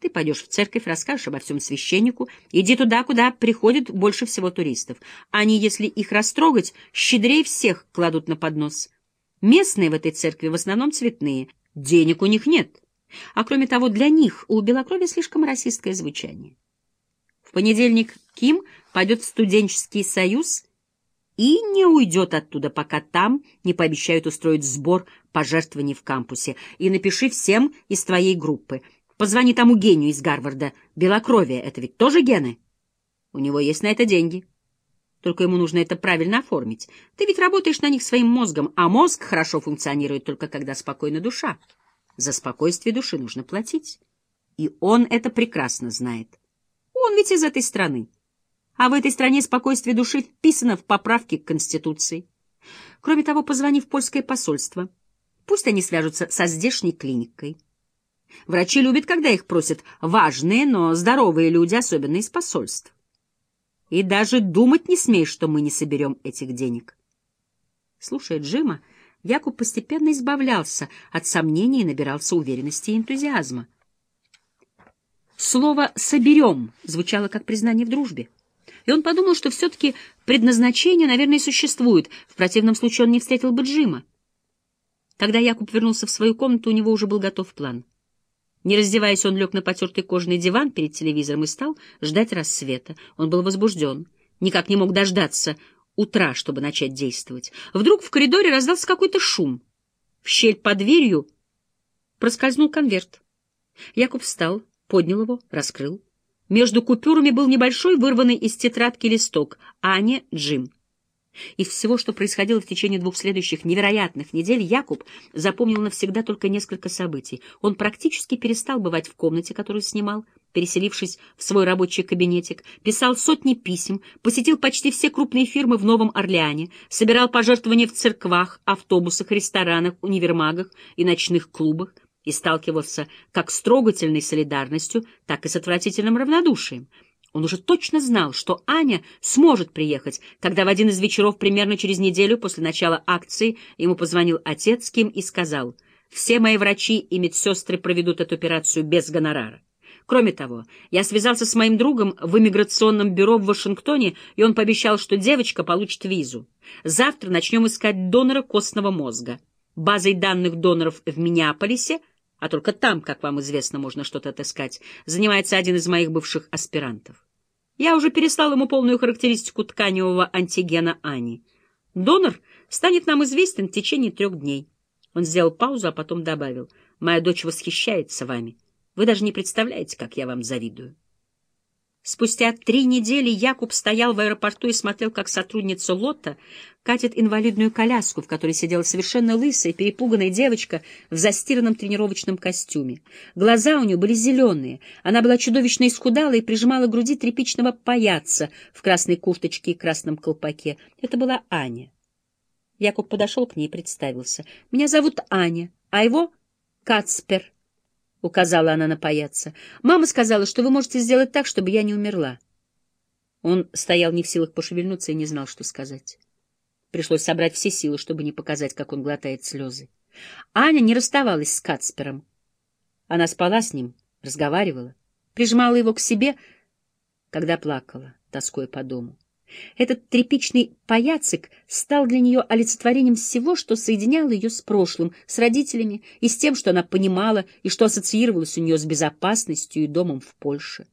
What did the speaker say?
Ты пойдешь в церковь, расскажешь обо всем священнику, иди туда, куда приходит больше всего туристов. Они, если их растрогать, щедрее всех кладут на поднос. Местные в этой церкви в основном цветные, денег у них нет. А кроме того, для них у белокровия слишком расистское звучание. В понедельник Ким пойдет в студенческий союз и не уйдет оттуда, пока там не пообещают устроить сбор пожертвований в кампусе. И напиши всем из твоей группы — Позвони тому гению из Гарварда. Белокровие — это ведь тоже гены? У него есть на это деньги. Только ему нужно это правильно оформить. Ты ведь работаешь на них своим мозгом, а мозг хорошо функционирует только когда спокойна душа. За спокойствие души нужно платить. И он это прекрасно знает. Он ведь из этой страны. А в этой стране спокойствие души вписано в поправки к Конституции. Кроме того, позвони в польское посольство. Пусть они свяжутся со здешней клиникой. Врачи любят, когда их просят важные, но здоровые люди, особенно из посольств. И даже думать не смей, что мы не соберем этих денег. Слушая Джима, Якуб постепенно избавлялся от сомнений и набирался уверенности и энтузиазма. Слово «соберем» звучало как признание в дружбе. И он подумал, что все-таки предназначение, наверное, существует, в противном случае он не встретил бы Джима. Когда Якуб вернулся в свою комнату, у него уже был готов план — не раздеваясь, он лег на потертый кожаный диван перед телевизором и стал ждать рассвета. Он был возбужден, никак не мог дождаться утра, чтобы начать действовать. Вдруг в коридоре раздался какой-то шум. В щель под дверью проскользнул конверт. Якуб встал, поднял его, раскрыл. Между купюрами был небольшой вырванный из тетрадки листок «Аня Джим». Из всего, что происходило в течение двух следующих невероятных недель, Якуб запомнил навсегда только несколько событий. Он практически перестал бывать в комнате, которую снимал, переселившись в свой рабочий кабинетик, писал сотни писем, посетил почти все крупные фирмы в Новом Орлеане, собирал пожертвования в церквах, автобусах, ресторанах, универмагах и ночных клубах и сталкивался как с трогательной солидарностью, так и с отвратительным равнодушием — он уже точно знал, что Аня сможет приехать, когда в один из вечеров примерно через неделю после начала акции ему позвонил отец Ким и сказал, «Все мои врачи и медсестры проведут эту операцию без гонорара. Кроме того, я связался с моим другом в иммиграционном бюро в Вашингтоне, и он пообещал, что девочка получит визу. Завтра начнем искать донора костного мозга. Базой данных доноров в Миннеаполисе — а только там, как вам известно, можно что-то отыскать, занимается один из моих бывших аспирантов. Я уже переслал ему полную характеристику тканевого антигена Ани. Донор станет нам известен в течение трех дней. Он сделал паузу, а потом добавил. «Моя дочь восхищается вами. Вы даже не представляете, как я вам завидую». Спустя три недели Якуб стоял в аэропорту и смотрел, как сотрудница Лотта катит инвалидную коляску, в которой сидела совершенно лысая, перепуганная девочка в застиранном тренировочном костюме. Глаза у нее были зеленые, она была чудовищно исхудала и прижимала к груди тряпичного паяца в красной курточке и красном колпаке. Это была Аня. Якуб подошел к ней и представился. «Меня зовут Аня, а его — Кацпер». — указала она на паяца. — Мама сказала, что вы можете сделать так, чтобы я не умерла. Он стоял не в силах пошевельнуться и не знал, что сказать. Пришлось собрать все силы, чтобы не показать, как он глотает слезы. Аня не расставалась с Кацпером. Она спала с ним, разговаривала, прижимала его к себе, когда плакала, тоскуя по дому. Этот тряпичный паяцик стал для нее олицетворением всего, что соединяло ее с прошлым, с родителями и с тем, что она понимала и что ассоциировалось у нее с безопасностью и домом в Польше.